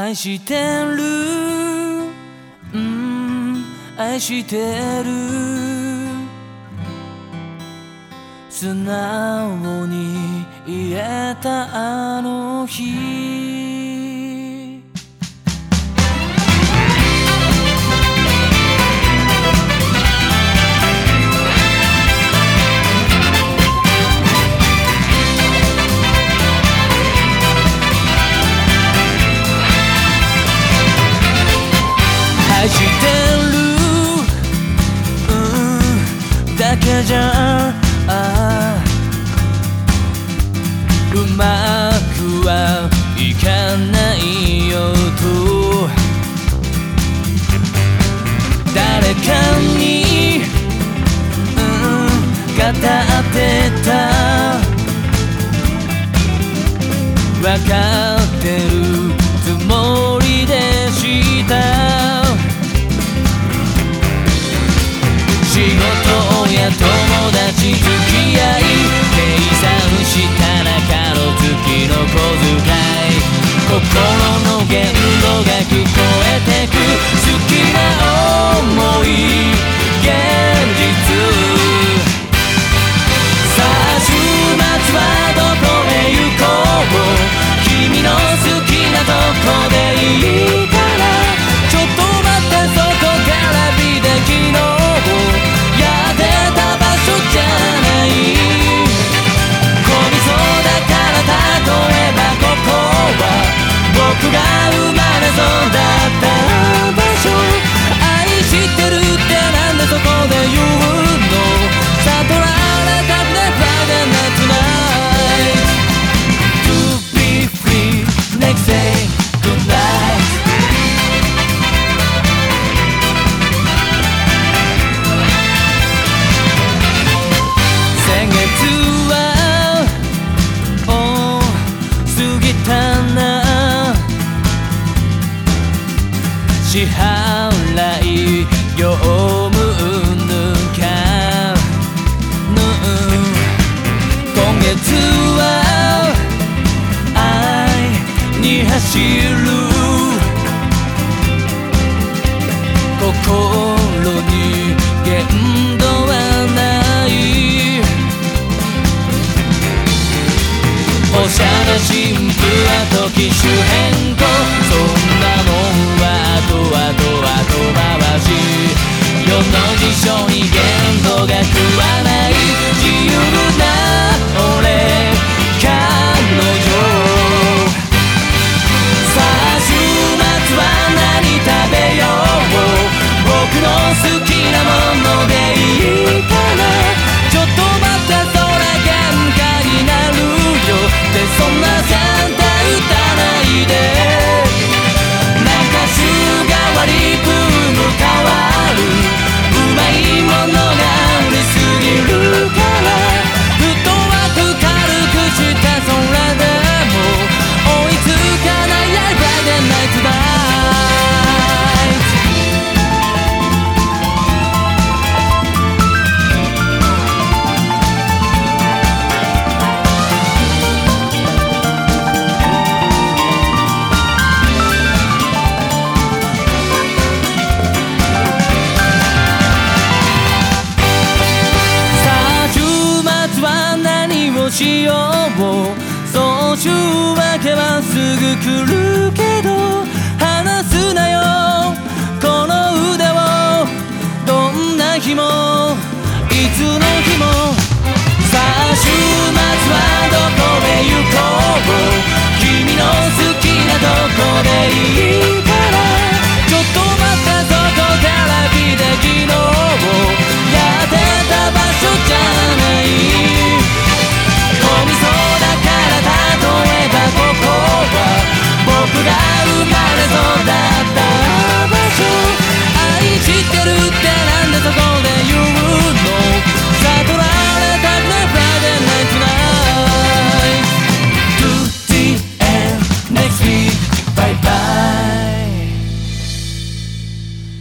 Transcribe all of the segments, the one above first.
愛してる。うん愛してる。素直に言えたあの日。けじゃうまくはいかないよと。誰かに、うん、語ってた。わかってる。達支払い業務ぬかぬ今月は愛に走る心の辞書にしようそう週明けはすぐ来るけど話すなよ。この腕をどんな日もいつの日もさあ週末はどこへ行こう。君の好きなとこでいい。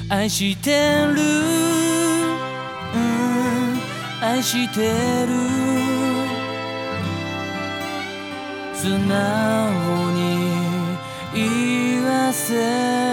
愛してる、うん、愛してる。素直に言わせる。